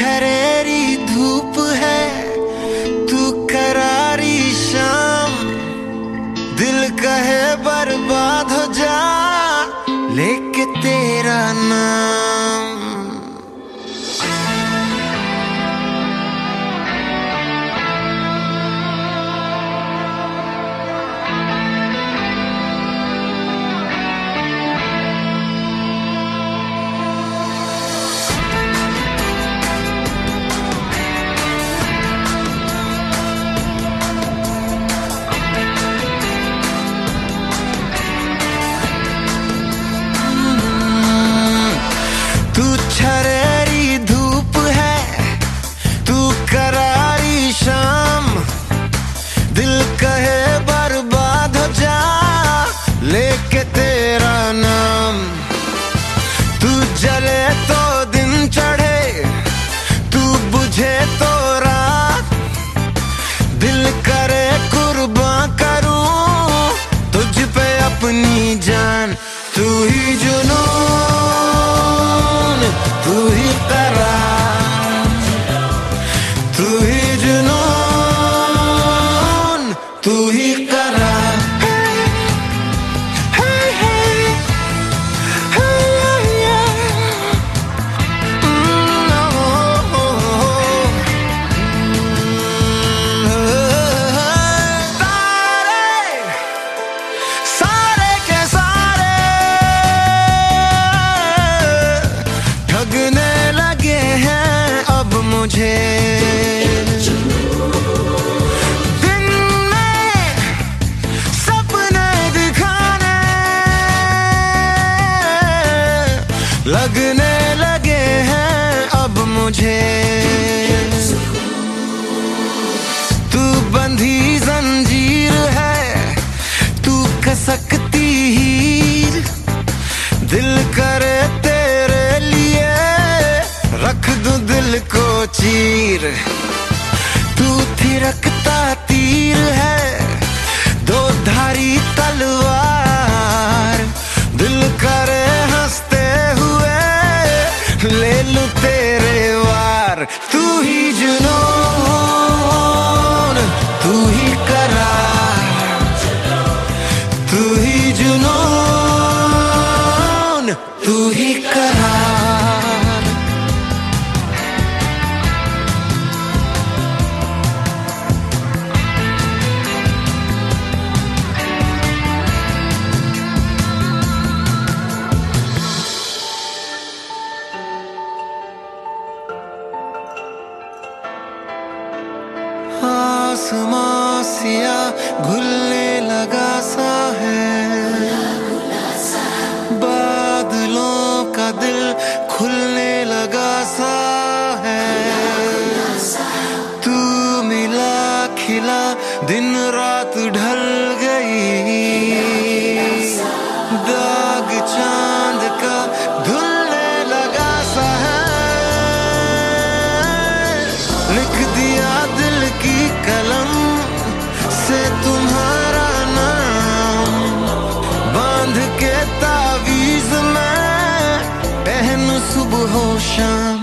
झरेरी धूप है तू करारी शाम। दिल कहे बर्बाद हो जा लेके तेरा नाम। दिल कहे बर्बाद हो जा लेके तेरा नाम। तू जले तो दिन चढ़े, तू बुझे तो रात। दिल करे कुर्बा करूँ, तुझ पे अपनी जान। तू ही जुनून लगने लगे हैं अब मुझे। तू बंधी जंजीर है, तू कसकती हीर। दिल करे तेरे लिए, रख दू दिल को चीर। तू थिरकता करार आसमां घुलने लगा सा है। खिला दिन रात ढल गई। दाग चाँद का धुलने लगा सा है लिख दिया दिल की कलम से तुम्हारा नाम। बाँध के तावीज में पहन सुबह शाम।